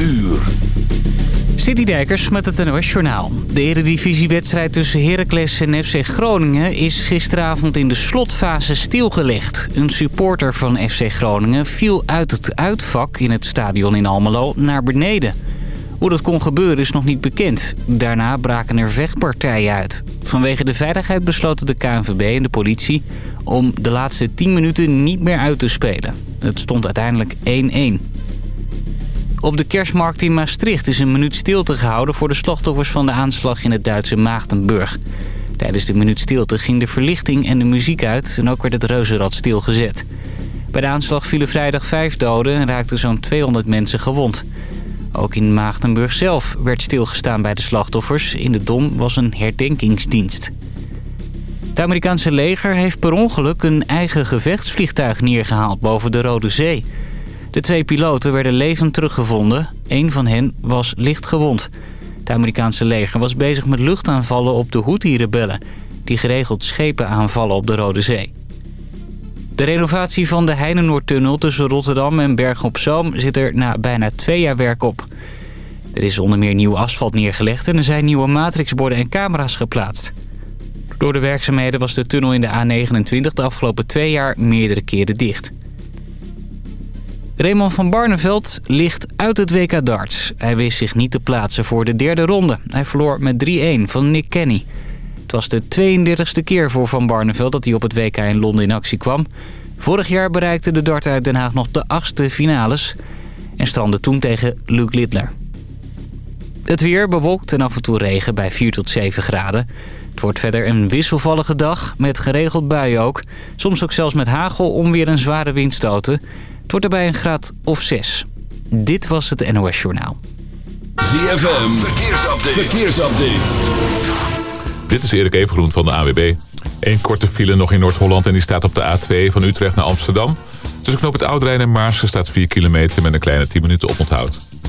uur. Citydijkers met het NOS Journaal. De eredivisiewedstrijd tussen Heracles en FC Groningen is gisteravond in de slotfase stilgelegd. Een supporter van FC Groningen viel uit het uitvak in het stadion in Almelo naar beneden. Hoe dat kon gebeuren is nog niet bekend. Daarna braken er vechtpartijen uit. Vanwege de veiligheid besloten de KNVB en de politie om de laatste 10 minuten niet meer uit te spelen. Het stond uiteindelijk 1-1. Op de kerstmarkt in Maastricht is een minuut stilte gehouden... voor de slachtoffers van de aanslag in het Duitse Maagdenburg. Tijdens de minuut stilte ging de verlichting en de muziek uit... en ook werd het reuzenrad stilgezet. Bij de aanslag vielen vrijdag vijf doden en raakten zo'n 200 mensen gewond. Ook in Maagdenburg zelf werd stilgestaan bij de slachtoffers. In de Dom was een herdenkingsdienst. Het Amerikaanse leger heeft per ongeluk een eigen gevechtsvliegtuig neergehaald boven de Rode Zee... De twee piloten werden levend teruggevonden. Eén van hen was licht gewond. Het Amerikaanse leger was bezig met luchtaanvallen op de Houthi-rebellen... die geregeld schepen aanvallen op de Rode Zee. De renovatie van de Heinenoordtunnel tussen Rotterdam en Bergen op Zoom... zit er na bijna twee jaar werk op. Er is onder meer nieuw asfalt neergelegd... en er zijn nieuwe matrixborden en camera's geplaatst. Door de werkzaamheden was de tunnel in de A29 de afgelopen twee jaar meerdere keren dicht. Raymond van Barneveld ligt uit het WK darts. Hij wist zich niet te plaatsen voor de derde ronde. Hij verloor met 3-1 van Nick Kenny. Het was de 32e keer voor Van Barneveld dat hij op het WK in Londen in actie kwam. Vorig jaar bereikte de dart uit Den Haag nog de achtste finales... en strandde toen tegen Luke Littler. Het weer bewolkt en af en toe regen bij 4 tot 7 graden. Het wordt verder een wisselvallige dag met geregeld buien ook. Soms ook zelfs met hagel, om weer een zware windstoten... Het wordt erbij een graad of 6. Dit was het NOS Journaal. ZFM, verkeersupdate. verkeersupdate. Dit is Erik Evengroen van de AWB. Eén korte file nog in Noord-Holland en die staat op de A2 van Utrecht naar Amsterdam. Tussen knoop het Oudrijn en Maarsen staat 4 kilometer met een kleine 10 minuten oponthoud.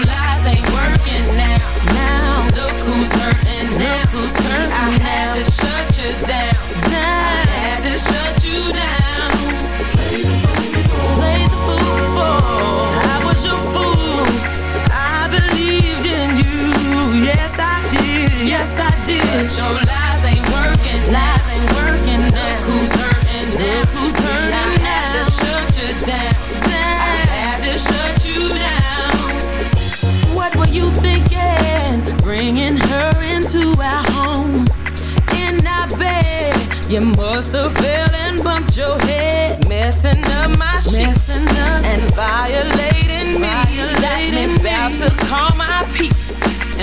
light.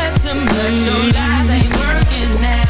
said to me, but your lies ain't working now.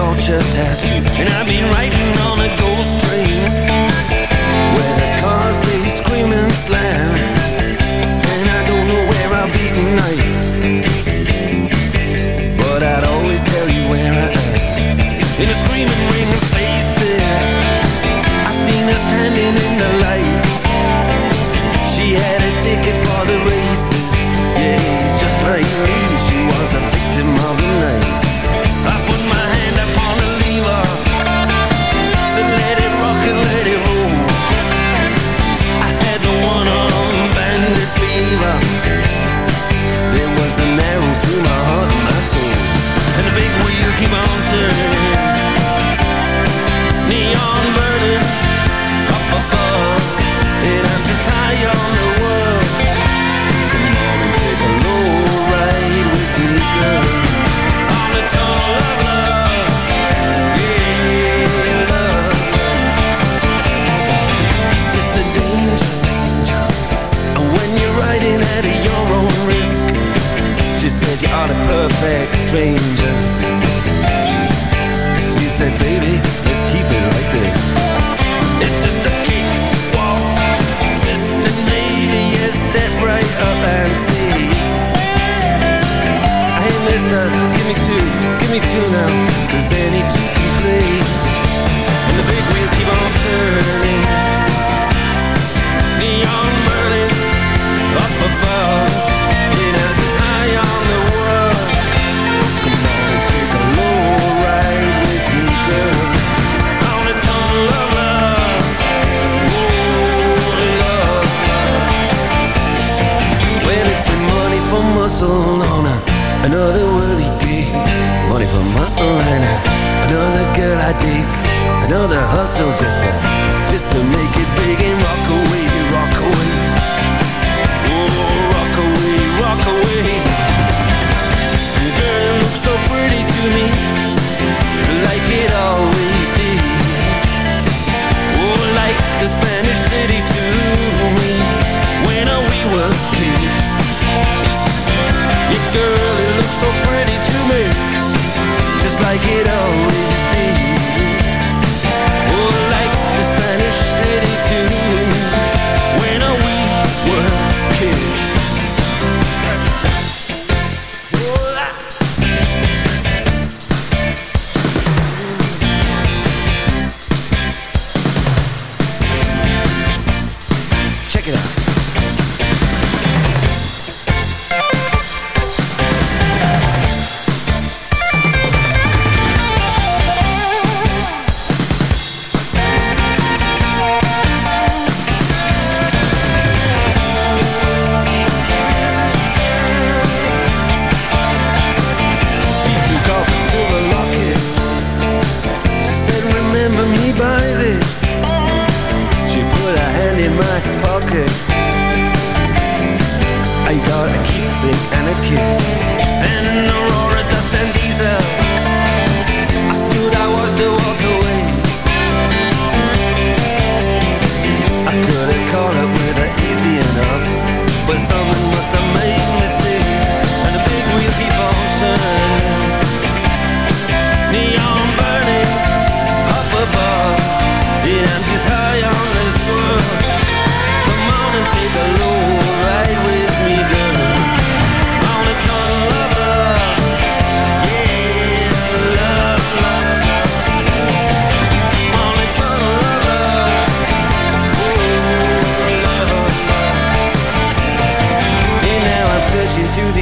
culture tap And I've been writing on a ghost train Where the cars they scream and slam. And I don't know where I'll be tonight But I'd always tell you where I am. In a screaming ring of faces I seen her standing in the light.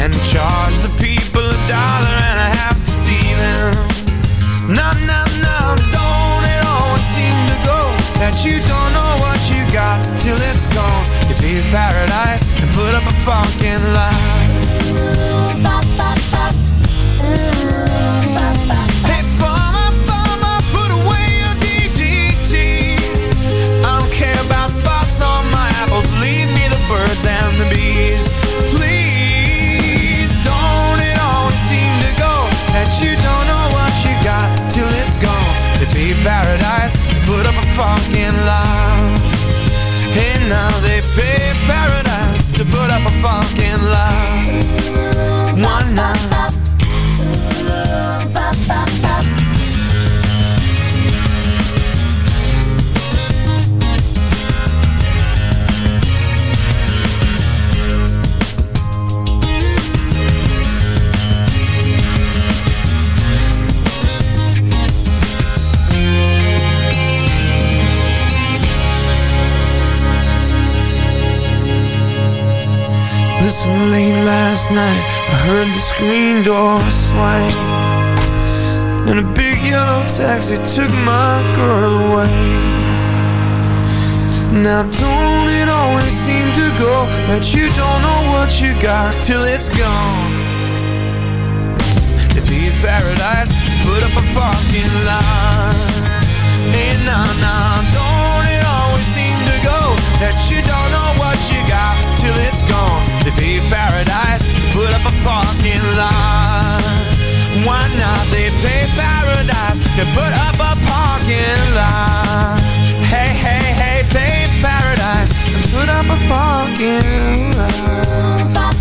and charge the people a dollar and a half to see them. No, no, no, don't it always seem to go that you don't know what you got till it's gone. You leave paradise and put up a fucking lie. parking lot. And now they pay paradise to put up a fucking lie. Door swing. And a big yellow taxi took my girl away. Now don't it always seem to go That you don't know what you got till it's gone? To be in paradise, put up a parking lot. Hey, nah, nah, don't it always seem to go That you don't know what you got till it's gone? To be in paradise, put up a parking lot. Why not? They pay paradise to put up a parking lot. Hey, hey, hey, pay paradise and put up a parking lot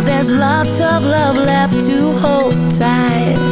there's lots of love left to hold tight.